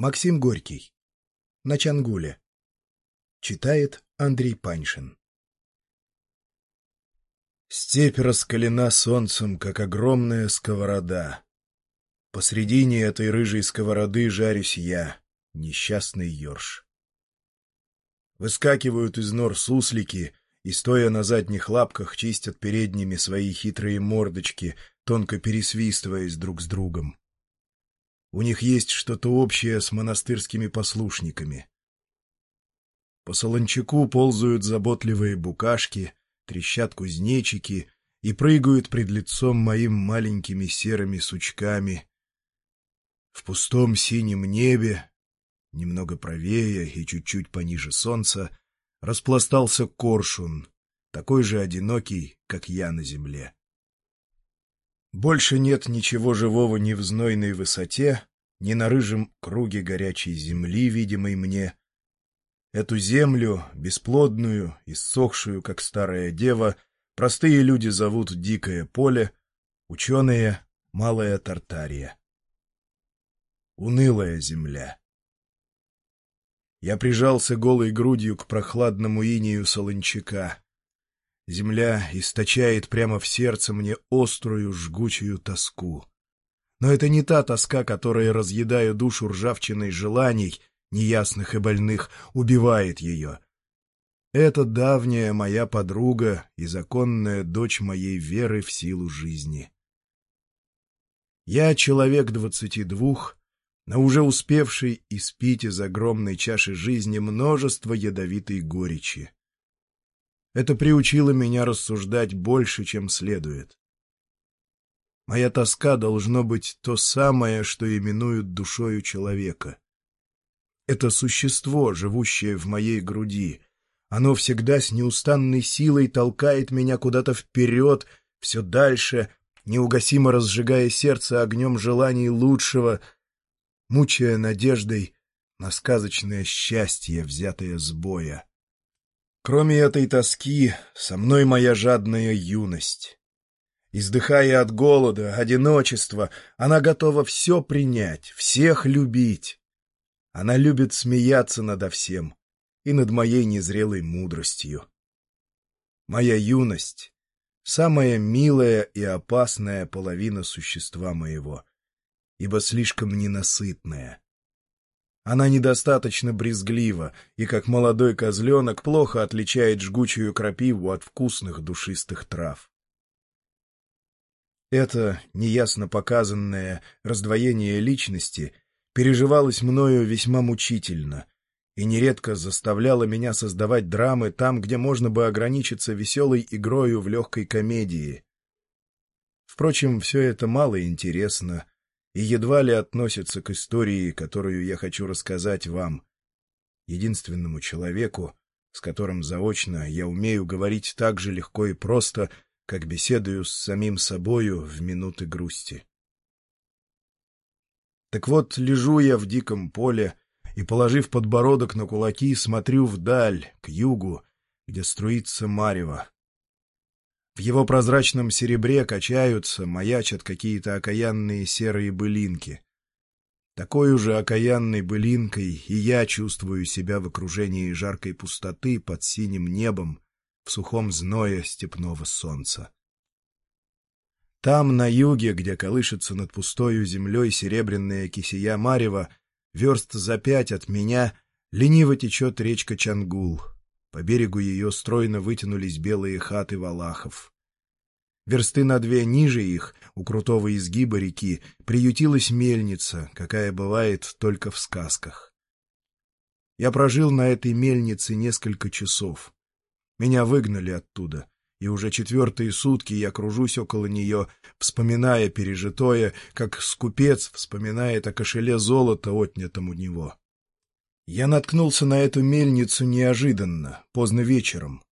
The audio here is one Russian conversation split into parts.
Максим Горький. На Чангуле. Читает Андрей Паншин. Степь раскалена солнцем, как огромная сковорода. Посредине этой рыжей сковороды жарюсь я, несчастный ёрш. Выскакивают из нор суслики и, стоя на задних лапках, чистят передними свои хитрые мордочки, тонко пересвистываясь друг с другом. У них есть что-то общее с монастырскими послушниками. По солончаку ползают заботливые букашки, трещат кузнечики и прыгают пред лицом моим маленькими серыми сучками. В пустом синем небе, немного правее и чуть-чуть пониже солнца, распластался коршун, такой же одинокий, как я на земле. Больше нет ничего живого ни в знойной высоте, ни на рыжем круге горячей земли, видимой мне. Эту землю, бесплодную, иссохшую, как старая дева, простые люди зовут Дикое поле, ученые — Малая Тартария. Унылая земля. Я прижался голой грудью к прохладному инею солончака. Земля источает прямо в сердце мне острую жгучую тоску. Но это не та тоска, которая, разъедая душу ржавчиной желаний, неясных и больных, убивает ее. Это давняя моя подруга и законная дочь моей веры в силу жизни. Я человек двадцати двух, но уже успевший испить из огромной чаши жизни множество ядовитой горечи. Это приучило меня рассуждать больше, чем следует. Моя тоска должно быть то самое, что именуют душою человека. Это существо, живущее в моей груди. Оно всегда с неустанной силой толкает меня куда-то вперед, все дальше, неугасимо разжигая сердце огнем желаний лучшего, мучая надеждой на сказочное счастье, взятое с боя. Кроме этой тоски, со мной моя жадная юность. Издыхая от голода, одиночества, она готова все принять, всех любить. Она любит смеяться надо всем и над моей незрелой мудростью. Моя юность — самая милая и опасная половина существа моего, ибо слишком ненасытная. Она недостаточно брезглива и, как молодой козленок, плохо отличает жгучую крапиву от вкусных душистых трав. Это неясно показанное раздвоение личности переживалось мною весьма мучительно и нередко заставляло меня создавать драмы там, где можно бы ограничиться веселой игрою в легкой комедии. Впрочем, все это мало интересно — и едва ли относится к истории, которую я хочу рассказать вам, единственному человеку, с которым заочно я умею говорить так же легко и просто, как беседую с самим собою в минуты грусти. Так вот, лежу я в диком поле и, положив подбородок на кулаки, смотрю вдаль, к югу, где струится марево. В его прозрачном серебре качаются, маячат какие-то окаянные серые былинки. Такой уже окаянной былинкой и я чувствую себя в окружении жаркой пустоты под синим небом в сухом зное степного солнца. Там, на юге, где колышется над пустою землей серебряная кисия Марева, верст за пять от меня лениво течет речка Чангул — по берегу ее стройно вытянулись белые хаты валахов. Версты на две ниже их, у крутого изгиба реки, приютилась мельница, какая бывает только в сказках. Я прожил на этой мельнице несколько часов. Меня выгнали оттуда, и уже четвертые сутки я кружусь около нее, вспоминая пережитое, как скупец вспоминает о кошеле золота, отнятом у него. Я наткнулся на эту мельницу неожиданно, поздно вечером.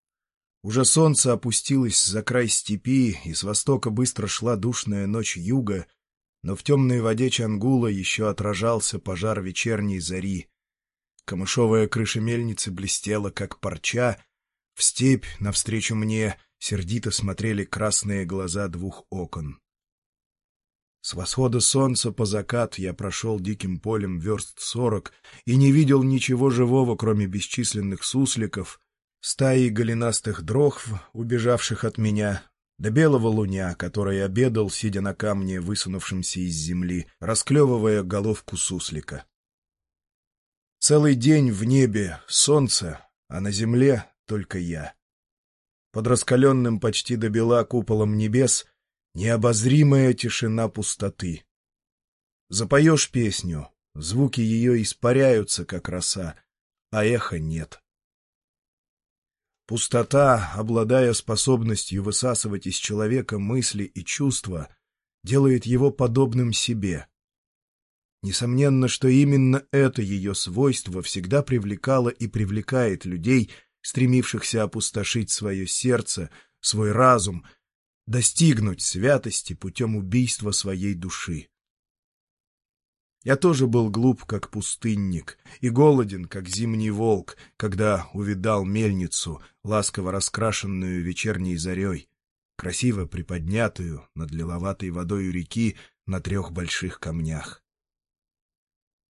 Уже солнце опустилось за край степи, и с востока быстро шла душная ночь юга, но в темной воде Чангула еще отражался пожар вечерней зари. Камышовая крыша мельницы блестела, как парча. В степь, навстречу мне, сердито смотрели красные глаза двух окон. С восхода солнца по закат я прошел диким полем верст сорок и не видел ничего живого, кроме бесчисленных сусликов, стаи голенастых дрохв, убежавших от меня, до белого луня, который обедал, сидя на камне, высунувшемся из земли, расклевывая головку суслика. Целый день в небе солнце, а на земле только я. Под раскаленным почти до бела куполом небес необозримая тишина пустоты. Запоешь песню, звуки ее испаряются, как роса, а эха нет. Пустота, обладая способностью высасывать из человека мысли и чувства, делает его подобным себе. Несомненно, что именно это ее свойство всегда привлекало и привлекает людей, стремившихся опустошить свое сердце, свой разум, достигнуть святости путем убийства своей души. Я тоже был глуп, как пустынник, и голоден, как зимний волк, когда увидал мельницу, ласково раскрашенную вечерней зарей, красиво приподнятую над лиловатой водой реки на трех больших камнях.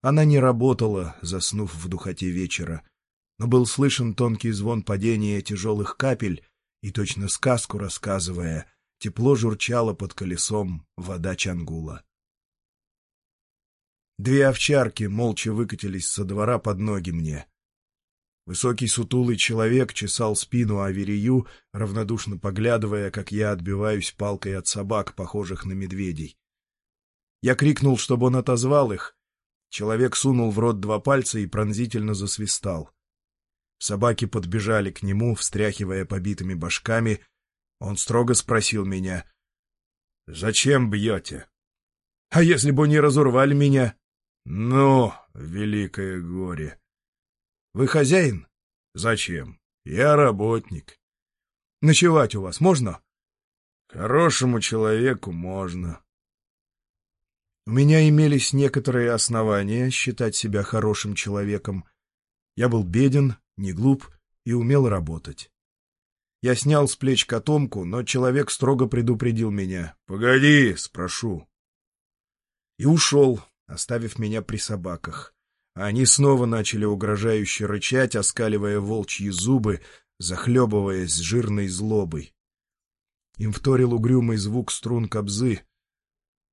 Она не работала, заснув в духоте вечера, но был слышен тонкий звон падения тяжелых капель, и, точно сказку рассказывая, тепло журчала под колесом вода Чангула. Две овчарки молча выкатились со двора под ноги мне. Высокий сутулый человек чесал спину Аверию, равнодушно поглядывая, как я отбиваюсь палкой от собак, похожих на медведей. Я крикнул, чтобы он отозвал их. Человек сунул в рот два пальца и пронзительно засвистал. Собаки подбежали к нему, встряхивая побитыми башками. Он строго спросил меня. — Зачем бьете? — А если бы не разорвали меня? «Ну, великое горе!» «Вы хозяин?» «Зачем? Я работник». «Ночевать у вас можно?» «Хорошему человеку можно». У меня имелись некоторые основания считать себя хорошим человеком. Я был беден, не глуп и умел работать. Я снял с плеч котомку, но человек строго предупредил меня. «Погоди, спрошу». И ушел, оставив меня при собаках. А они снова начали угрожающе рычать, оскаливая волчьи зубы, захлебываясь жирной злобой. Им вторил угрюмый звук струн кобзы.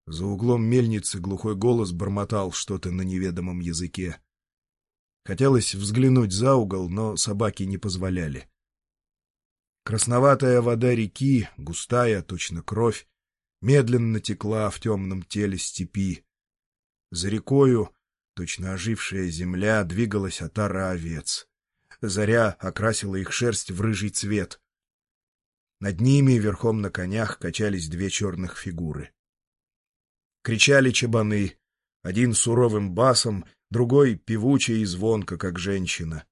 За углом мельницы глухой голос бормотал что-то на неведомом языке. Хотелось взглянуть за угол, но собаки не позволяли. Красноватая вода реки, густая, точно кровь, медленно текла в темном теле степи, за рекою, точно ожившая земля, двигалась отара овец. Заря окрасила их шерсть в рыжий цвет. Над ними, верхом на конях, качались две черных фигуры. Кричали чабаны, один суровым басом, другой певучий и звонко, как женщина.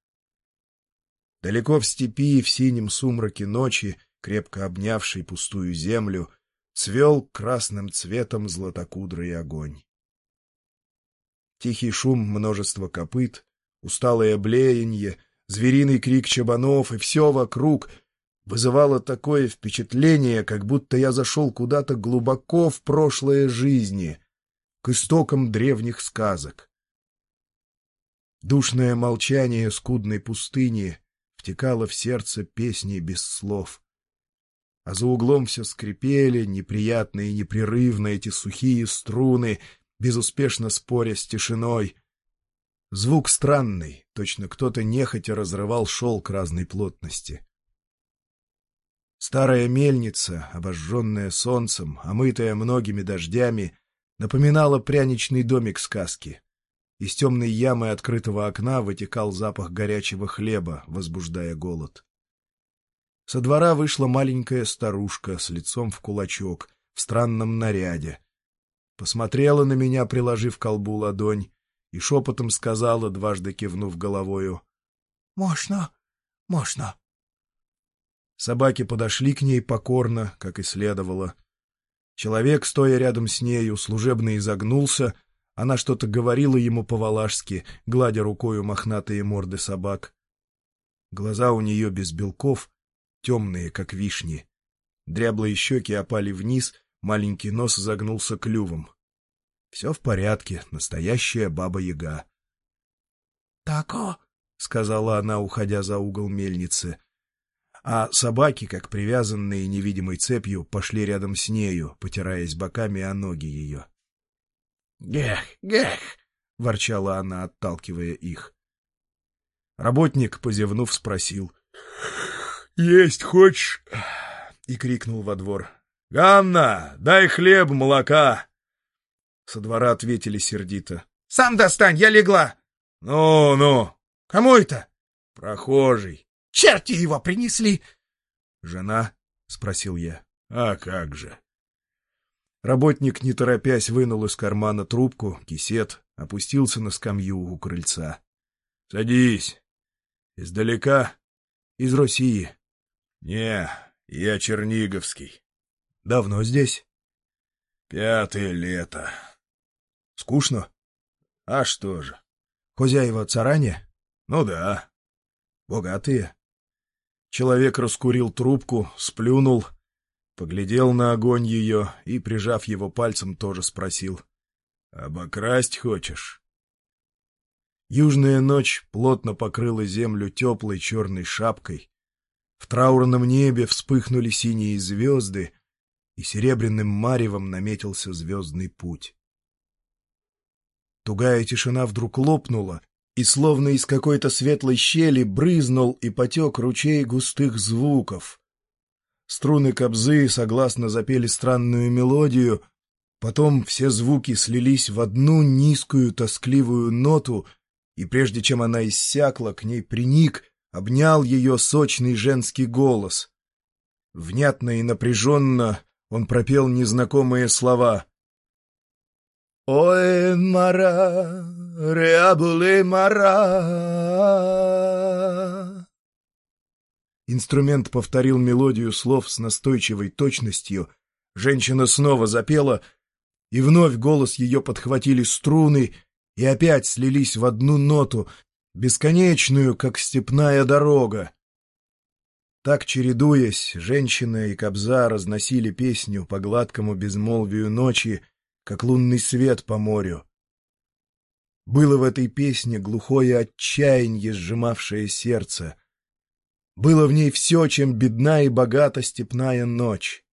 Далеко в степи, в синем сумраке ночи, крепко обнявший пустую землю, цвел красным цветом златокудрый огонь. Тихий шум множества копыт, усталое блеяние, звериный крик чабанов и все вокруг вызывало такое впечатление, как будто я зашел куда-то глубоко в прошлое жизни, к истокам древних сказок. Душное молчание скудной пустыни втекало в сердце песни без слов. А за углом все скрипели, неприятные и непрерывно эти сухие струны — безуспешно споря с тишиной. Звук странный, точно кто-то нехотя разрывал шелк разной плотности. Старая мельница, обожженная солнцем, омытая многими дождями, напоминала пряничный домик сказки. Из темной ямы открытого окна вытекал запах горячего хлеба, возбуждая голод. Со двора вышла маленькая старушка с лицом в кулачок, в странном наряде, посмотрела на меня, приложив колбу ладонь, и шепотом сказала, дважды кивнув головою, — Можно, можно. Собаки подошли к ней покорно, как и следовало. Человек, стоя рядом с нею, служебно изогнулся, она что-то говорила ему по-валашски, гладя рукою мохнатые морды собак. Глаза у нее без белков, темные, как вишни. Дряблые щеки опали вниз, Маленький нос загнулся клювом. Все в порядке, настоящая баба-яга. — Тако, — сказала она, уходя за угол мельницы. А собаки, как привязанные невидимой цепью, пошли рядом с нею, потираясь боками о ноги ее. — Гех, гех! — ворчала она, отталкивая их. Работник, позевнув, спросил. — Есть хочешь? И крикнул во двор. — Ганна, дай хлеб, молока! Со двора ответили сердито. — Сам достань, я легла! «Ну, ну!» «Кому это?» «Прохожий». «Черти его принесли!» «Жена?» — спросил я. «А как же!» Работник, не торопясь, вынул из кармана трубку, кисет, опустился на скамью у крыльца. — Садись. — Издалека? — Из России. — Не, я Черниговский. — Давно здесь? — Пятое лето. — Скучно? — А что же? Хозяева царане? Ну да. Богатые. Человек раскурил трубку, сплюнул, поглядел на огонь ее и, прижав его пальцем, тоже спросил. — Обокрасть хочешь? Южная ночь плотно покрыла землю теплой черной шапкой. В траурном небе вспыхнули синие звезды, и серебряным маревом наметился звездный путь. Тугая тишина вдруг лопнула, и словно из какой-то светлой щели брызнул и потек ручей густых звуков. Струны кобзы согласно запели странную мелодию, потом все звуки слились в одну низкую тоскливую ноту, и прежде чем она иссякла, к ней приник, обнял ее сочный женский голос. Внятно и напряженно он пропел незнакомые слова — Ой, мара, реабле мара. Инструмент повторил мелодию слов с настойчивой точностью. Женщина снова запела, и вновь голос ее подхватили струны и опять слились в одну ноту, бесконечную, как степная дорога. Так, чередуясь, женщина и кобза разносили песню по гладкому безмолвию ночи, как лунный свет по морю. Было в этой песне глухое отчаяние, сжимавшее сердце. Было в ней все, чем бедна и богата степная ночь.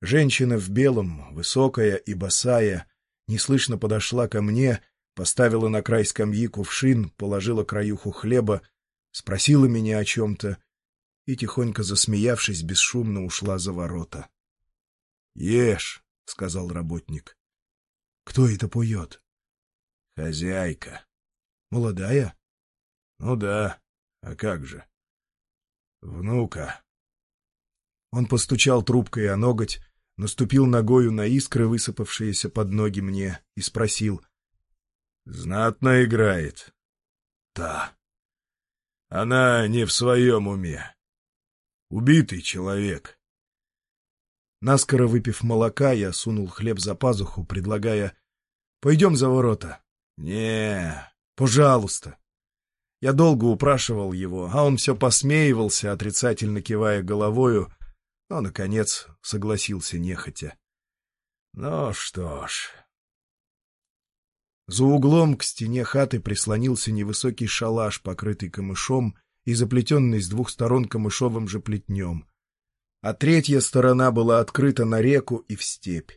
Женщина в белом, высокая и босая, неслышно подошла ко мне, поставила на край скамьи кувшин, положила краюху хлеба, спросила меня о чем-то и, тихонько засмеявшись, бесшумно ушла за ворота. — Ешь! — сказал работник. — Кто это поет? — Хозяйка. — Молодая? — Ну да. А как же? — Внука. Он постучал трубкой о ноготь, наступил ногою на искры, высыпавшиеся под ноги мне, и спросил. — Знатно играет. — Да. — Она не в своем уме. Убитый человек. Наскоро выпив молока, я сунул хлеб за пазуху, предлагая «Пойдем за ворота». «Не, пожалуйста». Я долго упрашивал его, а он все посмеивался, отрицательно кивая головою, но, наконец, согласился нехотя. Ну что ж... За углом к стене хаты прислонился невысокий шалаш, покрытый камышом и заплетенный с двух сторон камышовым же плетнем а третья сторона была открыта на реку и в степь.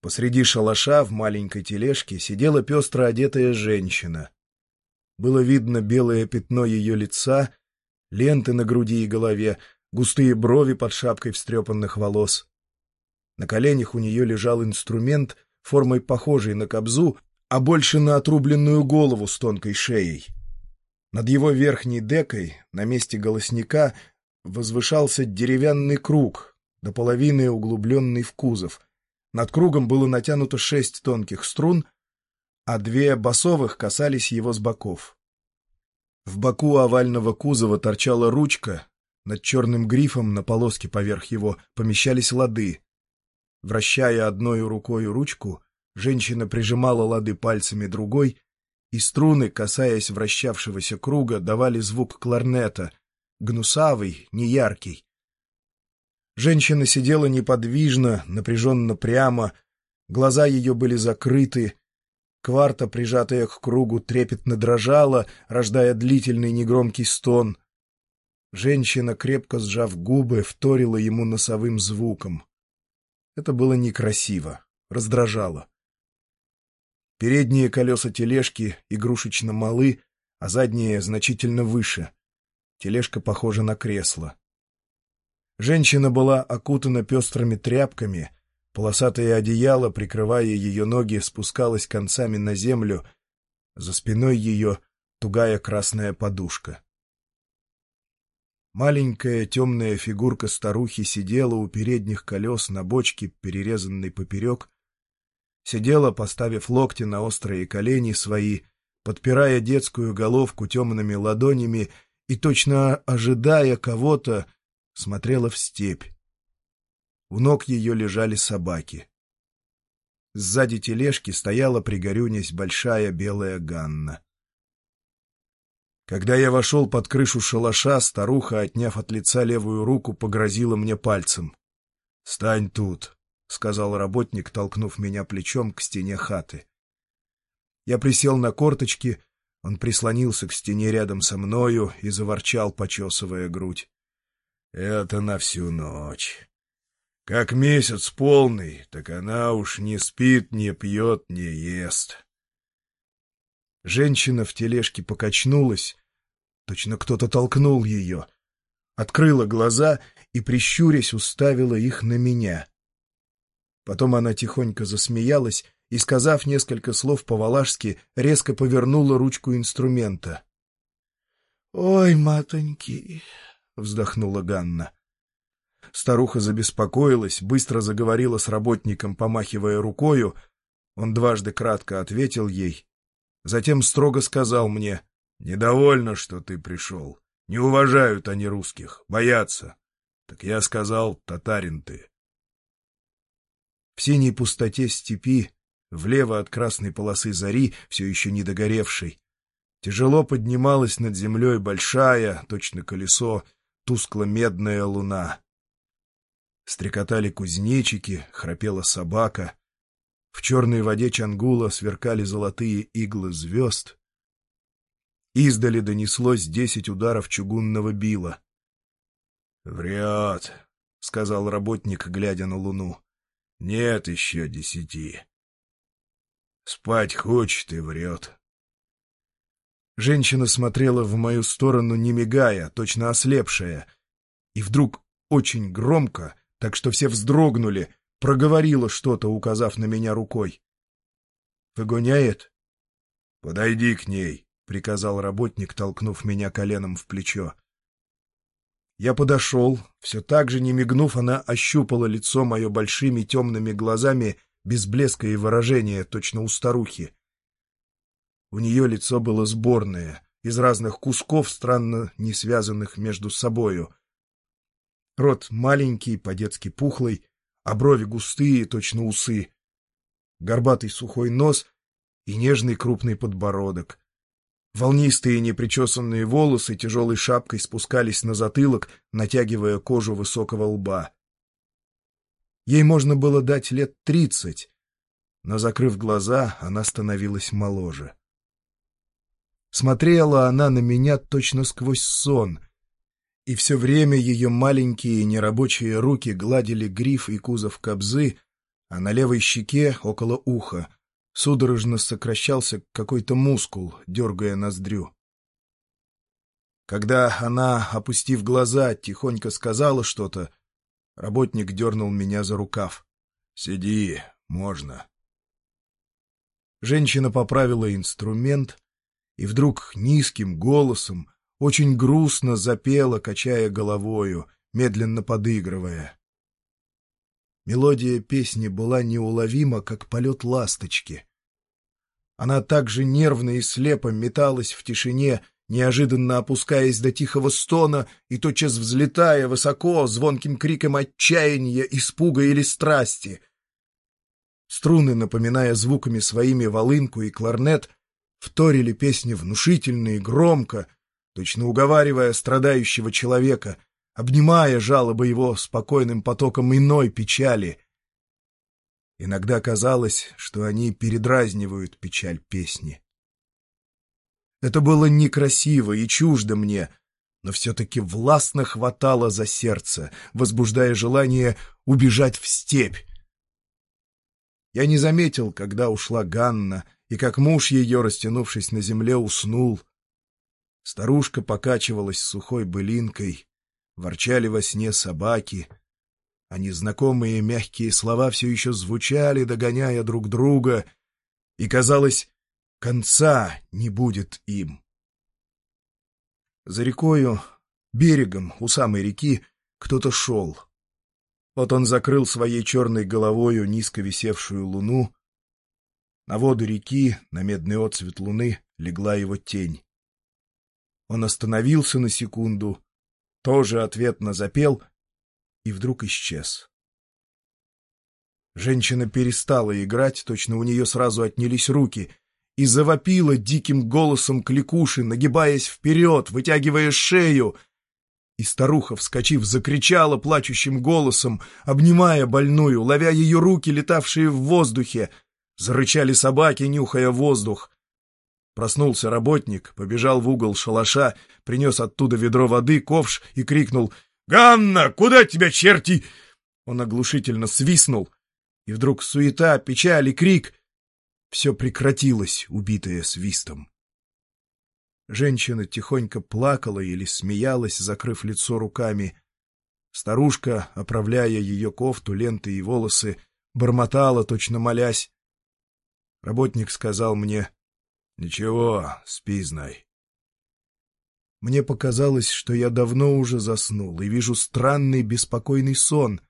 Посреди шалаша в маленькой тележке сидела пестро одетая женщина. Было видно белое пятно ее лица, ленты на груди и голове, густые брови под шапкой встрепанных волос. На коленях у нее лежал инструмент, формой похожий на кобзу, а больше на отрубленную голову с тонкой шеей. Над его верхней декой, на месте голосника, возвышался деревянный круг, до половины углубленный в кузов. Над кругом было натянуто шесть тонких струн, а две басовых касались его с боков. В боку овального кузова торчала ручка, над черным грифом на полоске поверх его помещались лады. Вращая одной рукой ручку, женщина прижимала лады пальцами другой, и струны, касаясь вращавшегося круга, давали звук кларнета, гнусавый, неяркий. Женщина сидела неподвижно, напряженно прямо, Глаза ее были закрыты, кварта, прижатая к кругу, трепетно дрожала, рождая длительный негромкий стон. Женщина, крепко сжав губы, вторила ему носовым звуком. Это было некрасиво, раздражало. Передние колеса тележки игрушечно малы, а задние значительно выше. Тележка похожа на кресло. Женщина была окутана пестрыми тряпками, полосатое одеяло, прикрывая ее ноги, спускалось концами на землю, за спиной ее тугая красная подушка. Маленькая темная фигурка старухи сидела у передних колес на бочке, перерезанной поперек, сидела, поставив локти на острые колени свои, подпирая детскую головку темными ладонями и, точно ожидая кого-то, смотрела в степь. У ног ее лежали собаки. Сзади тележки стояла, пригорюнясь, большая белая Ганна. Когда я вошел под крышу шалаша, старуха, отняв от лица левую руку, погрозила мне пальцем. — Стань тут, — сказал работник, толкнув меня плечом к стене хаты. Я присел на корточки, он прислонился к стене рядом со мною и заворчал, почесывая грудь. — Это на всю ночь. Как месяц полный, так она уж не спит, не пьет, не ест. Женщина в тележке покачнулась, точно кто-то толкнул ее, открыла глаза и, прищурясь, уставила их на меня. Потом она тихонько засмеялась и, сказав несколько слов по-валашски, резко повернула ручку инструмента. — Ой, матоньки! — вздохнула Ганна. Старуха забеспокоилась, быстро заговорила с работником, помахивая рукою. Он дважды кратко ответил ей. Затем строго сказал мне, «Недовольно, что ты пришел. Не уважают они русских, боятся. Так я сказал, татарин ты». В синей пустоте степи Влево от красной полосы зари, все еще не догоревшей, тяжело поднималась над землей большая, точно колесо, тускло-медная луна. Стрекотали кузнечики, храпела собака. В черной воде Чангула сверкали золотые иглы звезд. Издали донеслось десять ударов чугунного била. — Врет, — сказал работник, глядя на луну. — Нет еще десяти. Спать хочет и врет. Женщина смотрела в мою сторону, не мигая, точно ослепшая, и вдруг очень громко, так что все вздрогнули, проговорила что-то, указав на меня рукой. «Выгоняет?» «Подойди к ней», — приказал работник, толкнув меня коленом в плечо. Я подошел, все так же, не мигнув, она ощупала лицо мое большими темными глазами без блеска и выражения, точно у старухи. У нее лицо было сборное, из разных кусков, странно не связанных между собою. Рот маленький, по-детски пухлый, а брови густые, точно усы. Горбатый сухой нос и нежный крупный подбородок. Волнистые непричесанные волосы тяжелой шапкой спускались на затылок, натягивая кожу высокого лба. Ей можно было дать лет тридцать, но, закрыв глаза, она становилась моложе. Смотрела она на меня точно сквозь сон, и все время ее маленькие нерабочие руки гладили гриф и кузов кобзы, а на левой щеке, около уха, судорожно сокращался какой-то мускул, дергая ноздрю. Когда она, опустив глаза, тихонько сказала что-то, Работник дернул меня за рукав. «Сиди, можно». Женщина поправила инструмент и вдруг низким голосом очень грустно запела, качая головою, медленно подыгрывая. Мелодия песни была неуловима, как полет ласточки. Она также нервно и слепо металась в тишине, неожиданно опускаясь до тихого стона и тотчас взлетая высоко звонким криком отчаяния, испуга или страсти. Струны, напоминая звуками своими волынку и кларнет, вторили песни внушительно и громко, точно уговаривая страдающего человека, обнимая жалобы его спокойным потоком иной печали. Иногда казалось, что они передразнивают печаль песни. Это было некрасиво и чуждо мне, но все-таки властно хватало за сердце, возбуждая желание убежать в степь. Я не заметил, когда ушла Ганна, и как муж ее, растянувшись на земле, уснул. Старушка покачивалась сухой былинкой, ворчали во сне собаки — а незнакомые мягкие слова все еще звучали, догоняя друг друга, и, казалось, конца не будет им. За рекою, берегом, у самой реки, кто-то шел. Вот он закрыл своей черной головою низко висевшую луну. На воду реки, на медный отцвет луны, легла его тень. Он остановился на секунду, тоже ответно запел и вдруг исчез. Женщина перестала играть, точно у нее сразу отнялись руки, и завопила диким голосом кликуши, нагибаясь вперед, вытягивая шею. И старуха, вскочив, закричала плачущим голосом, обнимая больную, ловя ее руки, летавшие в воздухе. Зарычали собаки, нюхая воздух. Проснулся работник, побежал в угол шалаша, принес оттуда ведро воды, ковш и крикнул — «Ганна, куда тебя, черти?» Он оглушительно свистнул, и вдруг суета, печаль и крик. Все прекратилось, убитое свистом. Женщина тихонько плакала или смеялась, закрыв лицо руками. Старушка, оправляя ее кофту, ленты и волосы, бормотала, точно молясь. Работник сказал мне, «Ничего, спи, знай. Мне показалось, что я давно уже заснул и вижу странный беспокойный сон.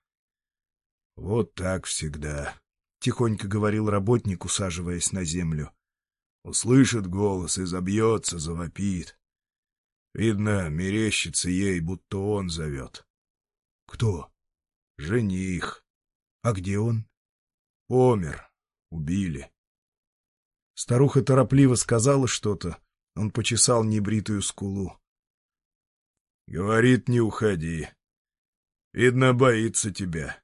— Вот так всегда, — тихонько говорил работник, усаживаясь на землю. Услышит голос и забьется, завопит. Видно, мерещится ей, будто он зовет. — Кто? — Жених. — А где он? — Помер. Убили. Старуха торопливо сказала что-то. Он почесал небритую скулу. Говорит, не уходи. Видно, боится тебя.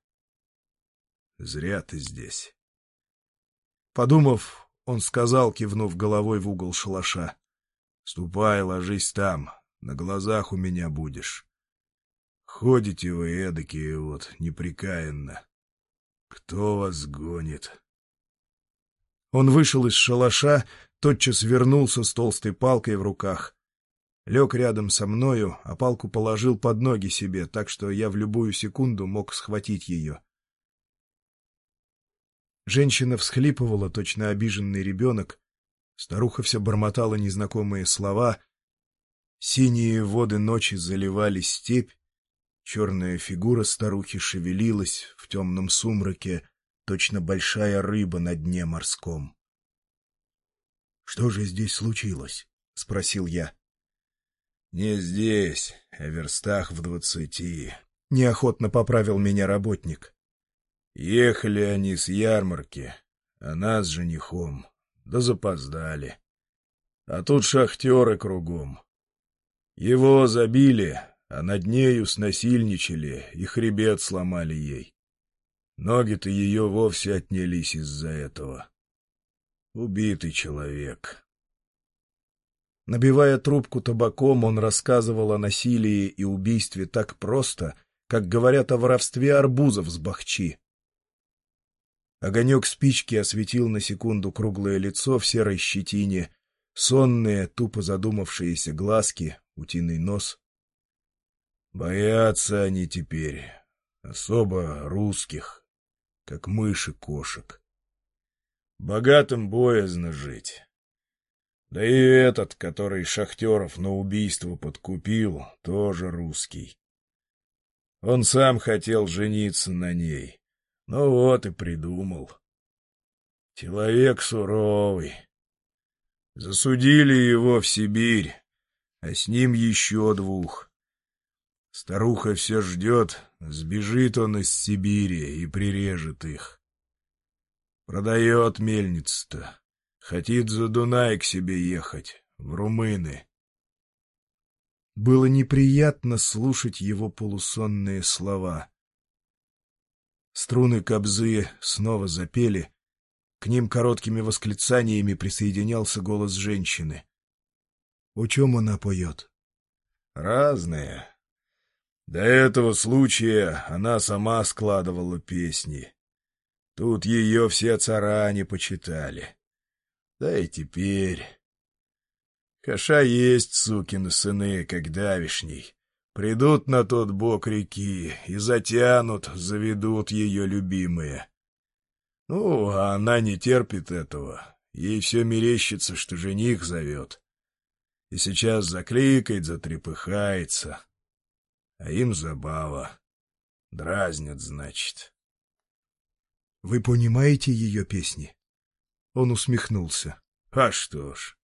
Зря ты здесь. Подумав, он сказал, кивнув головой в угол шалаша. Ступай, ложись там, на глазах у меня будешь. Ходите вы эдакие вот, неприкаянно. Кто вас гонит? Он вышел из шалаша, тотчас вернулся с толстой палкой в руках лег рядом со мною, а палку положил под ноги себе, так что я в любую секунду мог схватить ее. Женщина всхлипывала, точно обиженный ребенок. Старуха все бормотала незнакомые слова. Синие воды ночи заливали степь. Черная фигура старухи шевелилась в темном сумраке, точно большая рыба на дне морском. — Что же здесь случилось? — спросил я. «Не здесь, а верстах в двадцати», — неохотно поправил меня работник. «Ехали они с ярмарки, а нас с женихом, да запоздали. А тут шахтеры кругом. Его забили, а над нею снасильничали и хребет сломали ей. Ноги-то ее вовсе отнялись из-за этого. Убитый человек». Набивая трубку табаком, он рассказывал о насилии и убийстве так просто, как говорят о воровстве арбузов с бахчи. Огонек спички осветил на секунду круглое лицо в серой щетине, сонные, тупо задумавшиеся глазки, утиный нос. Боятся они теперь, особо русских, как мыши кошек. Богатым боязно жить. Да и этот, который шахтеров на убийство подкупил, тоже русский. Он сам хотел жениться на ней. Ну вот и придумал. Человек суровый. Засудили его в Сибирь, а с ним еще двух. Старуха все ждет, сбежит он из Сибири и прирежет их. Продает мельницу-то. Хотит за Дунай к себе ехать, в Румыны. Было неприятно слушать его полусонные слова. Струны кобзы снова запели. К ним короткими восклицаниями присоединялся голос женщины. — О чем она поет? — Разные. До этого случая она сама складывала песни. Тут ее все царани почитали. Да и теперь... Хаша есть, сукины сыны, как давишний. Придут на тот бок реки и затянут, заведут ее любимые. Ну, а она не терпит этого. Ей все мерещится, что жених зовет. И сейчас закликает, затрепыхается. А им забава. Дразнят, значит. Вы понимаете ее песни? Он усмехнулся. А что ж,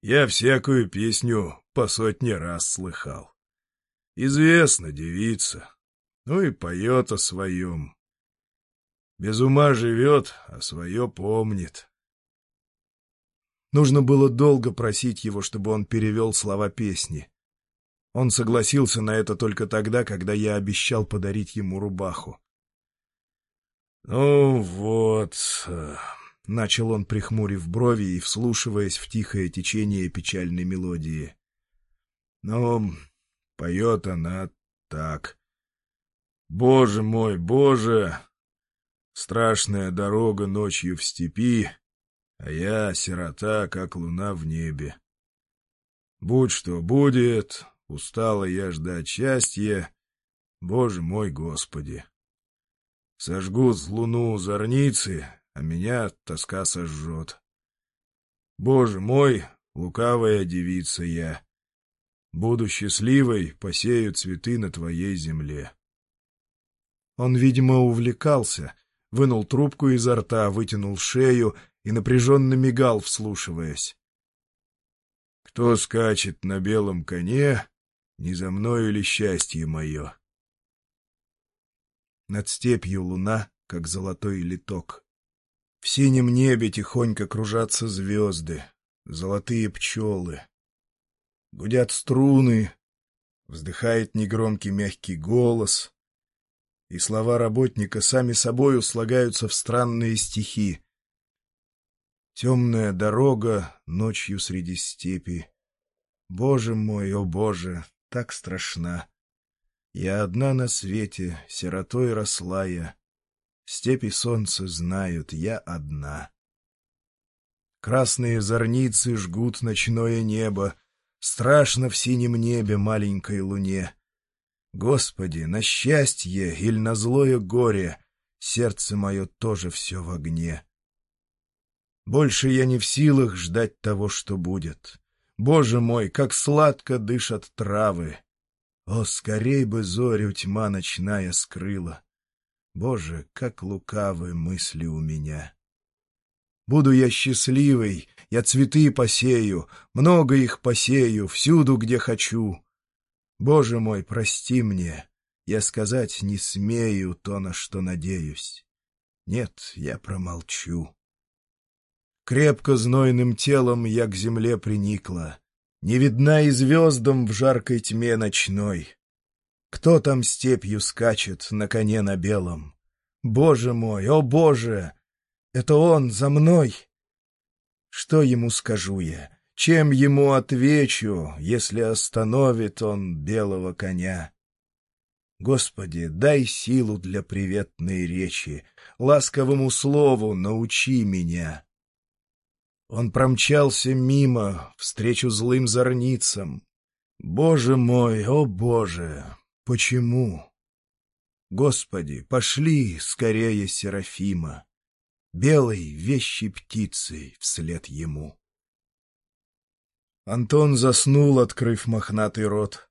я всякую песню по сотне раз слыхал. Известна девица, ну и поет о своем. Без ума живет, а свое помнит. Нужно было долго просить его, чтобы он перевел слова песни. Он согласился на это только тогда, когда я обещал подарить ему рубаху. «Ну вот...» э, — начал он, прихмурив брови и вслушиваясь в тихое течение печальной мелодии. «Ну, Поет она так. «Боже мой, Боже! Страшная дорога ночью в степи, а я сирота, как луна в небе. Будь что будет, устала я ждать счастья, Боже мой, Господи! Сожгут луну зорницы, а меня тоска сожжет. Боже мой, лукавая девица я!» Буду счастливой, посею цветы на твоей земле. Он, видимо, увлекался, вынул трубку изо рта, вытянул шею и напряженно мигал, вслушиваясь. Кто скачет на белом коне, не за мною ли счастье мое? Над степью луна, как золотой литок. В синем небе тихонько кружатся звезды, золотые пчелы. Гудят струны, вздыхает негромкий мягкий голос, и слова работника сами собою слагаются в странные стихи. Темная дорога ночью среди степи. Боже мой, о боже, так страшна. Я одна на свете, сиротой росла я. Степи солнца знают, я одна. Красные зорницы жгут ночное небо, Страшно в синем небе маленькой луне. Господи, на счастье или на злое горе Сердце мое тоже все в огне. Больше я не в силах ждать того, что будет. Боже мой, как сладко дышат травы! О, скорей бы зорю тьма ночная скрыла! Боже, как лукавы мысли у меня! Буду я счастливой, я цветы посею, много их посею, всюду, где хочу. Боже мой, прости мне, я сказать не смею то, на что надеюсь. Нет, я промолчу. Крепко знойным телом я к земле приникла, Не видна и звездам в жаркой тьме ночной. Кто там степью скачет на коне на белом? Боже мой, о боже! Это он за мной. Что ему скажу я? Чем ему отвечу, если остановит он белого коня? Господи, дай силу для приветной речи, ласковому слову научи меня. Он промчался мимо, встречу злым зорницам. Боже мой, о Боже, почему? Господи, пошли скорее Серафима белой вещей птицей вслед ему. Антон заснул, открыв мохнатый рот.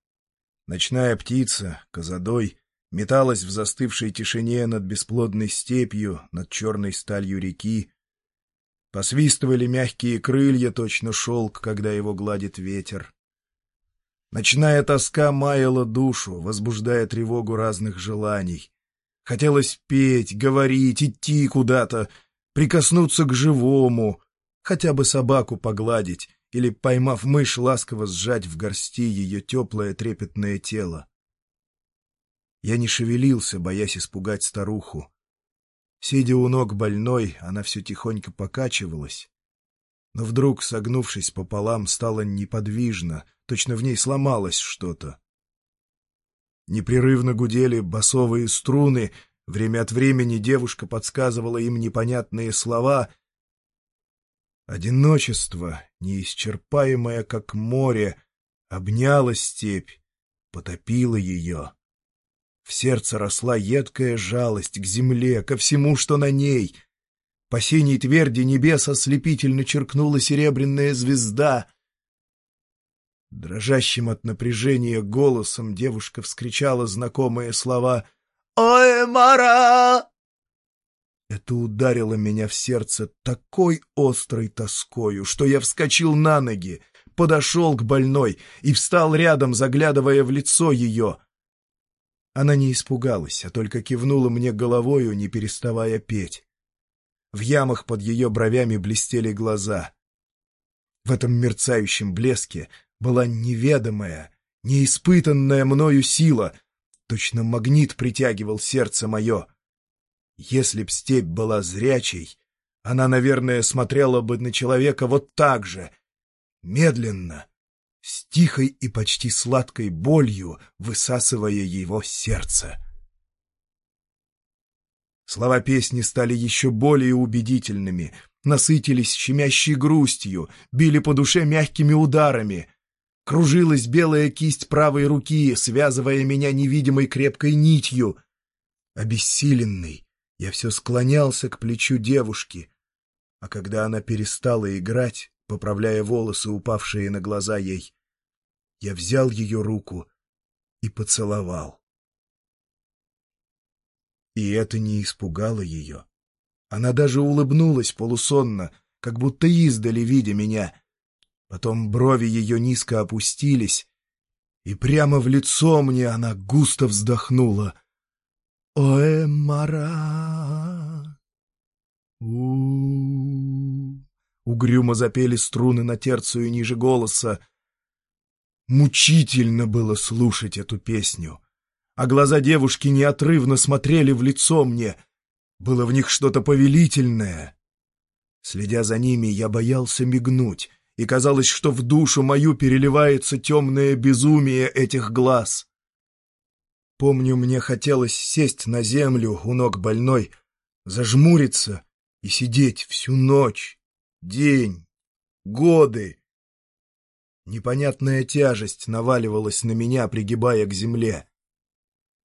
Ночная птица, козадой, металась в застывшей тишине над бесплодной степью, над черной сталью реки. Посвистывали мягкие крылья, точно шелк, когда его гладит ветер. Ночная тоска маяла душу, возбуждая тревогу разных желаний. Хотелось петь, говорить, идти куда-то, прикоснуться к живому, хотя бы собаку погладить или, поймав мышь, ласково сжать в горсти ее теплое трепетное тело. Я не шевелился, боясь испугать старуху. Сидя у ног больной, она все тихонько покачивалась. Но вдруг, согнувшись пополам, стала неподвижно, точно в ней сломалось что-то. Непрерывно гудели басовые струны, время от времени девушка подсказывала им непонятные слова. Одиночество, неисчерпаемое, как море, обняло степь, потопило ее. В сердце росла едкая жалость к земле, ко всему, что на ней. По синей тверди небес ослепительно черкнула серебряная звезда. Дрожащим от напряжения голосом девушка вскричала знакомые слова «Ой, Мара!» Это ударило меня в сердце такой острой тоскою, что я вскочил на ноги, подошел к больной и встал рядом, заглядывая в лицо ее. Она не испугалась, а только кивнула мне головою, не переставая петь. В ямах под ее бровями блестели глаза. В этом мерцающем блеске была неведомая, неиспытанная мною сила. Точно магнит притягивал сердце мое. Если б степь была зрячей, она, наверное, смотрела бы на человека вот так же, медленно, с тихой и почти сладкой болью, высасывая его сердце. Слова песни стали еще более убедительными, насытились щемящей грустью, били по душе мягкими ударами. Кружилась белая кисть правой руки, связывая меня невидимой крепкой нитью. Обессиленный, я все склонялся к плечу девушки, а когда она перестала играть, поправляя волосы, упавшие на глаза ей. Я взял ее руку и поцеловал. И это не испугало ее. Она даже улыбнулась полусонно, как будто издали, видя меня. Потом брови ее низко опустились, и прямо в лицо мне она густо вздохнула. «Оэ, Мара!» у Угрюмо запели струны на терцию ниже голоса. Мучительно было слушать эту песню. А глаза девушки неотрывно смотрели в лицо мне. Было в них что-то повелительное. Следя за ними, я боялся мигнуть, и казалось, что в душу мою переливается темное безумие этих глаз. Помню, мне хотелось сесть на землю у ног больной, зажмуриться и сидеть всю ночь, день, годы. Непонятная тяжесть наваливалась на меня, пригибая к земле.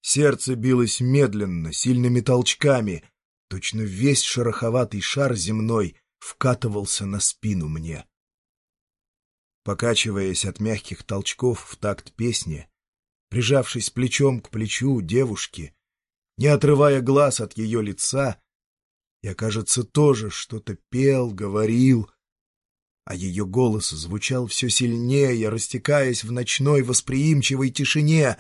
Сердце билось медленно, сильными толчками. Точно весь шероховатый шар земной вкатывался на спину мне. Покачиваясь от мягких толчков в такт песни, прижавшись плечом к плечу девушки, не отрывая глаз от ее лица, я, кажется, тоже что-то пел, говорил, а ее голос звучал все сильнее, растекаясь в ночной восприимчивой тишине,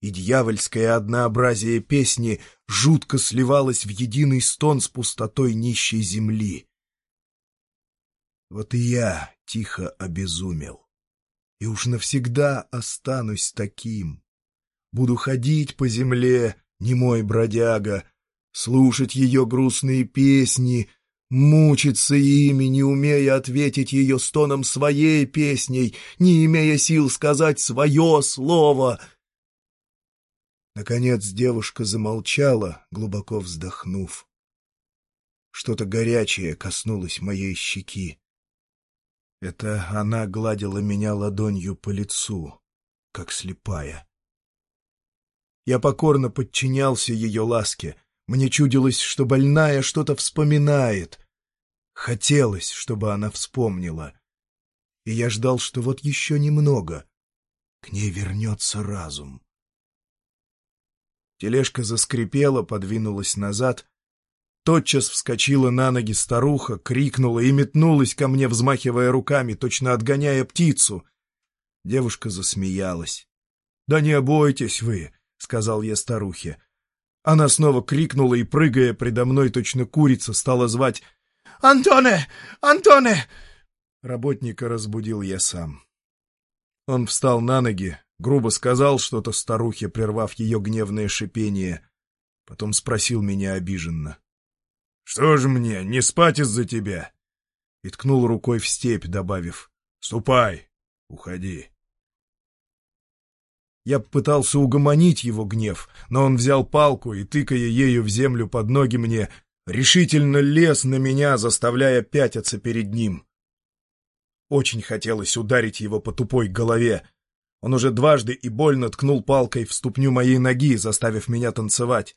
и дьявольское однообразие песни жутко сливалось в единый стон с пустотой нищей земли. Вот и я тихо обезумел, и уж навсегда останусь таким. Буду ходить по земле, немой бродяга, слушать ее грустные песни, мучиться ими, не умея ответить ее стоном своей песней, не имея сил сказать свое слово. Наконец девушка замолчала, глубоко вздохнув. Что-то горячее коснулось моей щеки. Это она гладила меня ладонью по лицу, как слепая. Я покорно подчинялся ее ласке — мне чудилось, что больная что-то вспоминает. Хотелось, чтобы она вспомнила. И я ждал, что вот еще немного. К ней вернется разум. Тележка заскрипела, подвинулась назад. Тотчас вскочила на ноги старуха, крикнула и метнулась ко мне, взмахивая руками, точно отгоняя птицу. Девушка засмеялась. — Да не бойтесь вы, — сказал я старухе. Она снова крикнула и, прыгая предо мной, точно курица, стала звать «Антоне! Антоне!» Работника разбудил я сам. Он встал на ноги, грубо сказал что-то старухе, прервав ее гневное шипение, потом спросил меня обиженно. — Что же мне, не спать из-за тебя? И ткнул рукой в степь, добавив. — Ступай, уходи. Я пытался угомонить его гнев, но он взял палку и, тыкая ею в землю под ноги мне, решительно лез на меня, заставляя пятиться перед ним. Очень хотелось ударить его по тупой голове. Он уже дважды и больно ткнул палкой в ступню моей ноги, заставив меня танцевать.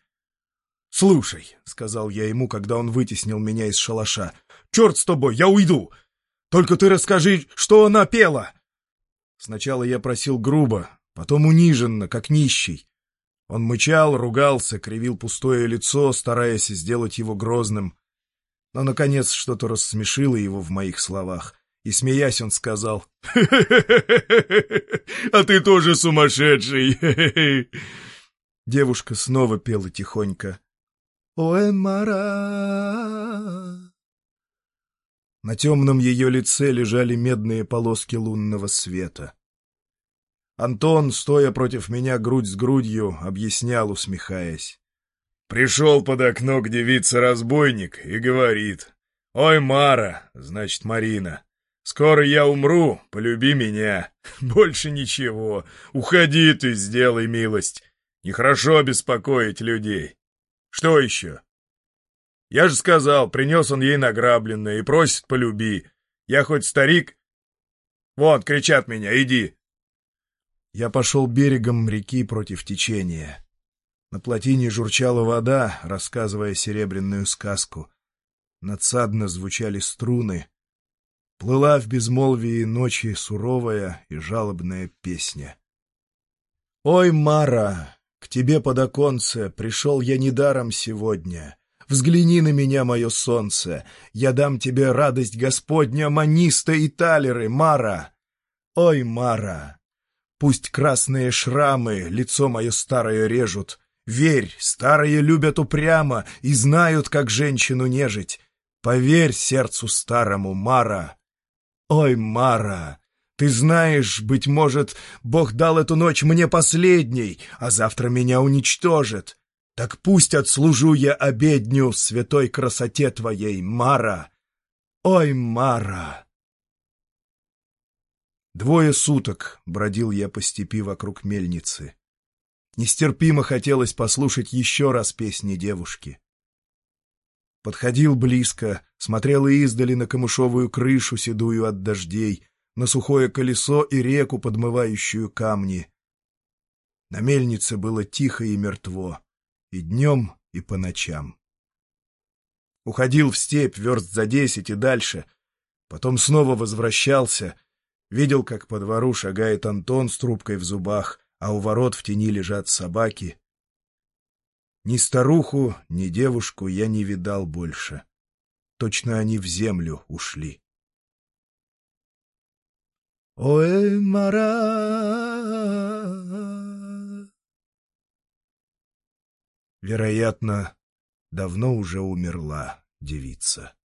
«Слушай», — сказал я ему, когда он вытеснил меня из шалаша, — «черт с тобой, я уйду! Только ты расскажи, что она пела!» Сначала я просил грубо, потом униженно, как нищий. Он мычал, ругался, кривил пустое лицо, стараясь сделать его грозным. Но, наконец, что-то рассмешило его в моих словах, и, смеясь, он сказал, «А ты тоже сумасшедший!» Девушка снова пела тихонько. «Ой, Мара!» На темном ее лице лежали медные полоски лунного света. Антон, стоя против меня грудь с грудью, объяснял, усмехаясь. Пришел под окно к девице разбойник и говорит. «Ой, Мара, значит, Марина, скоро я умру, полюби меня. Больше ничего. Уходи ты, сделай милость. Нехорошо беспокоить людей. Что еще?» Я же сказал, принес он ей награбленное и просит полюби. Я хоть старик... Вон, кричат меня, иди. Я пошел берегом реки против течения. На плотине журчала вода, рассказывая серебряную сказку. Надсадно звучали струны. Плыла в безмолвии ночи суровая и жалобная песня. «Ой, Мара, к тебе под оконце пришел я недаром сегодня. Взгляни на меня, мое солнце, я дам тебе радость Господня, маниста и талеры, Мара! Ой, Мара, Пусть красные шрамы лицо мое старое режут. Верь, старые любят упрямо и знают, как женщину нежить. Поверь сердцу старому, Мара. Ой, Мара, ты знаешь, быть может, Бог дал эту ночь мне последней, а завтра меня уничтожит. Так пусть отслужу я обедню святой красоте твоей, Мара. Ой, Мара! Двое суток бродил я по степи вокруг мельницы. Нестерпимо хотелось послушать еще раз песни девушки. Подходил близко, смотрел издали на камышовую крышу, седую от дождей, на сухое колесо и реку, подмывающую камни. На мельнице было тихо и мертво, и днем, и по ночам. Уходил в степь верст за десять и дальше, потом снова возвращался — Видел, как по двору шагает Антон с трубкой в зубах, а у ворот в тени лежат собаки. Ни старуху, ни девушку я не видал больше. Точно они в землю ушли. Ой, Мара! Вероятно, давно уже умерла девица.